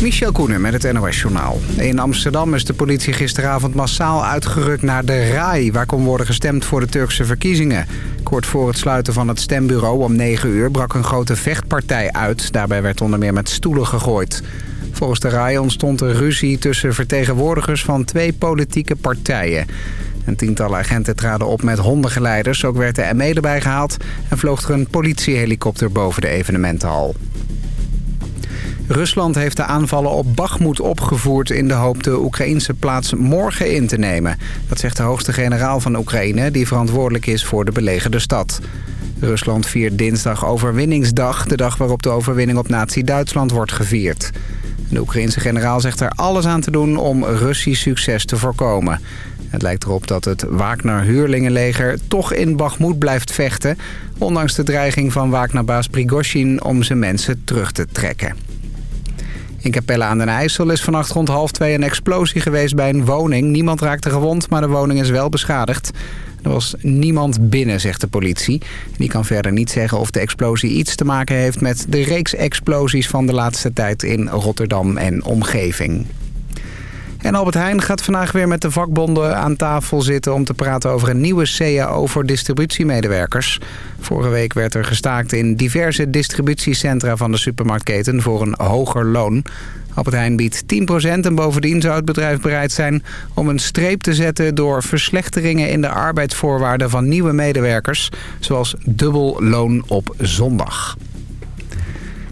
Michel Koenen met het NOS-journaal. In Amsterdam is de politie gisteravond massaal uitgerukt naar de RAI... waar kon worden gestemd voor de Turkse verkiezingen. Kort voor het sluiten van het stembureau om 9 uur brak een grote vechtpartij uit. Daarbij werd onder meer met stoelen gegooid. Volgens de RAI ontstond er ruzie tussen vertegenwoordigers van twee politieke partijen. Een tiental agenten traden op met hondengeleiders. Ook werd de ME erbij gehaald en vloog er een politiehelikopter boven de evenementenhal. Rusland heeft de aanvallen op Bakhmut opgevoerd in de hoop de Oekraïnse plaats morgen in te nemen. Dat zegt de hoogste generaal van Oekraïne die verantwoordelijk is voor de belegerde stad. Rusland viert dinsdag overwinningsdag, de dag waarop de overwinning op nazi-Duitsland wordt gevierd. De Oekraïnse generaal zegt er alles aan te doen om Russisch succes te voorkomen. Het lijkt erop dat het Wagner-huurlingenleger toch in Bakhmut blijft vechten... ondanks de dreiging van Wagner-baas Prigozhin om zijn mensen terug te trekken. In Capelle aan den IJssel is vannacht rond half twee een explosie geweest bij een woning. Niemand raakte gewond, maar de woning is wel beschadigd. Er was niemand binnen, zegt de politie. Die kan verder niet zeggen of de explosie iets te maken heeft... met de reeks explosies van de laatste tijd in Rotterdam en omgeving. En Albert Heijn gaat vandaag weer met de vakbonden aan tafel zitten... om te praten over een nieuwe CAO voor distributiemedewerkers. Vorige week werd er gestaakt in diverse distributiecentra van de supermarktketen... voor een hoger loon. Albert Heijn biedt 10% en bovendien zou het bedrijf bereid zijn... om een streep te zetten door verslechteringen in de arbeidsvoorwaarden van nieuwe medewerkers... zoals dubbel loon op zondag.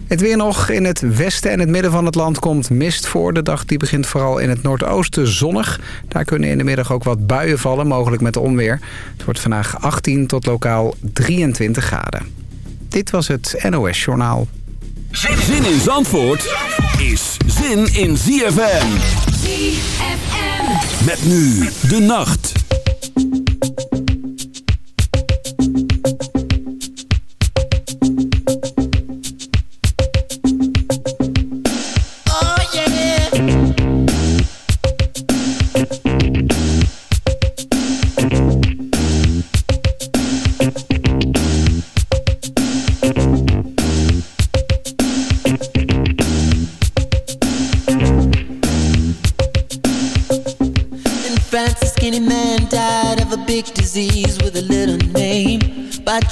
Het weer nog. In het westen en het midden van het land komt mist voor. De dag die begint vooral in het noordoosten zonnig. Daar kunnen in de middag ook wat buien vallen, mogelijk met onweer. Het wordt vandaag 18 tot lokaal 23 graden. Dit was het NOS Journaal. Zin in Zandvoort is zin in ZFM. ZFM. Met nu de nacht.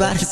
But.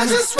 I just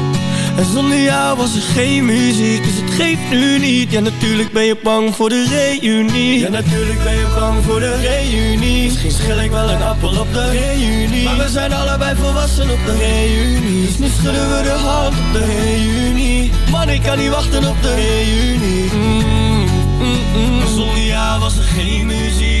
En zonder jou was er geen muziek, dus het geeft nu niet. Ja natuurlijk ben je bang voor de reunie. Ja natuurlijk ben je bang voor de reunie. Misschien schil ik wel een appel op de reunie. Maar we zijn allebei volwassen op de reunie. Dus nu schudden we de hand op de reunie. Man ik kan niet wachten op de reunie. Mm. Zonder jou was er geen muziek,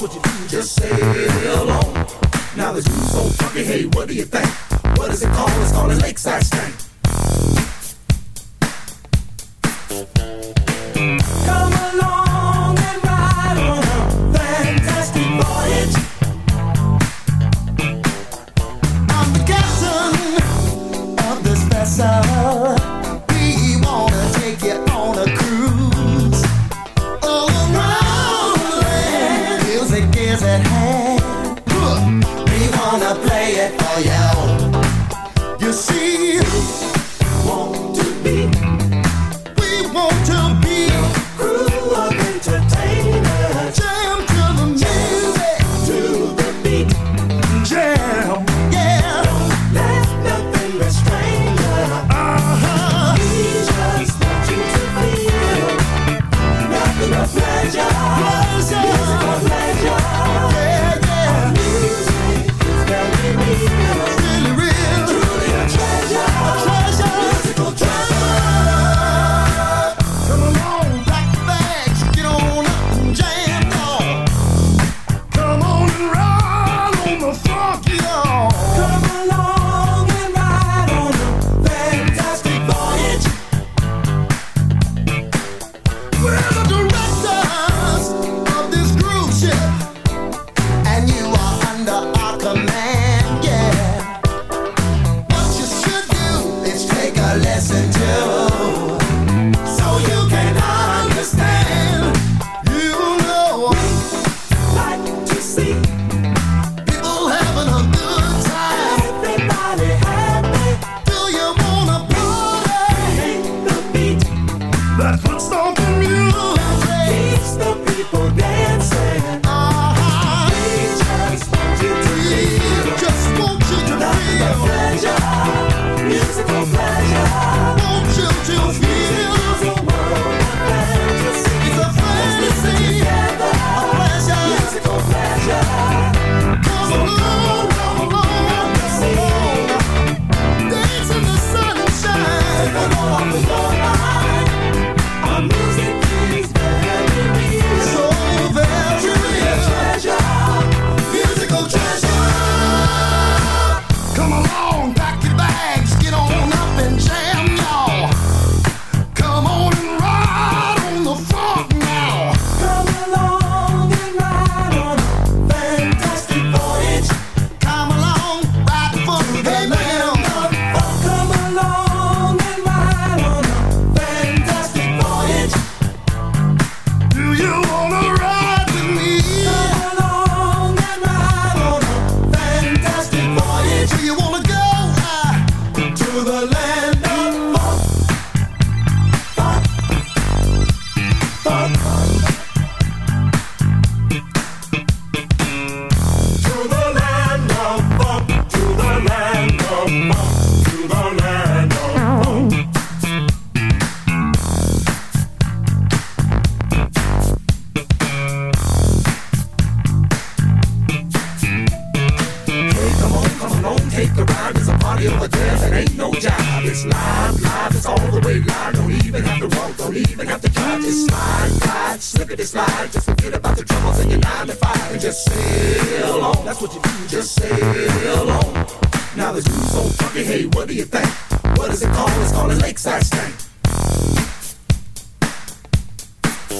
That's what you do, just sail on. Now the dude's so funky, hey, what do you think? What is it called? It's called a lakeside stank. Come along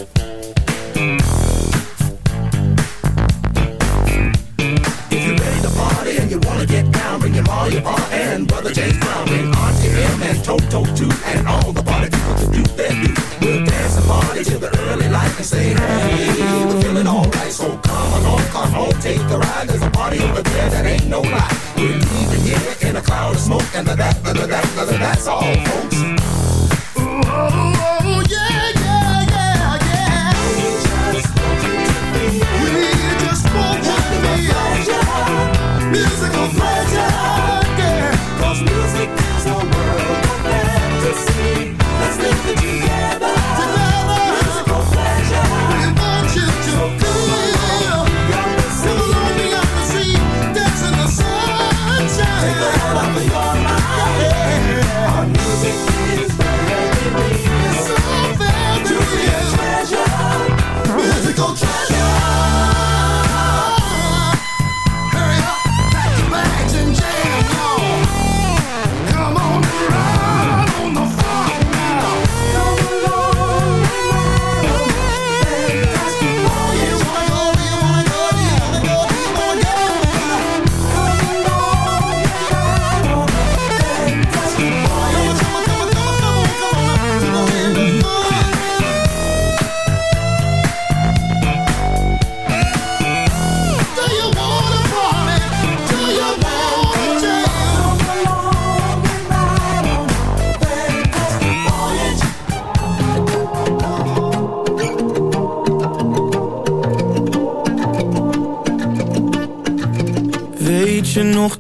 If you're ready to party and you wanna get down, bring your Ma, your Pa, and Brother James Brown, bring Auntie M and Toto too, and all the party people to do their do. We'll dance and party till the early light and say, hey, we're feeling alright, so come along, come on, take a ride. There's a party over there that ain't no lie. We're leaving here in a cloud of smoke, and the that, the that, the that, that's all, folks.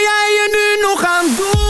Wat ga jij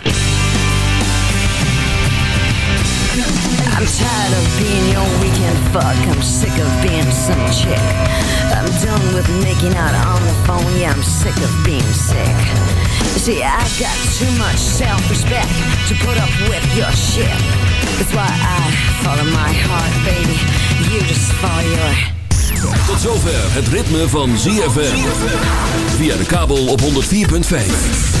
I'm tired of being your weekend fuck. I'm sick of being some chick. I'm done with making out on the phone. Yeah, I'm sick of being sick. See, I got too much self-respect to put up with your shit. That's why I follow my heart, baby. You just follow your... Tot zover het ritme van ZFM. Via de kabel op 104.5.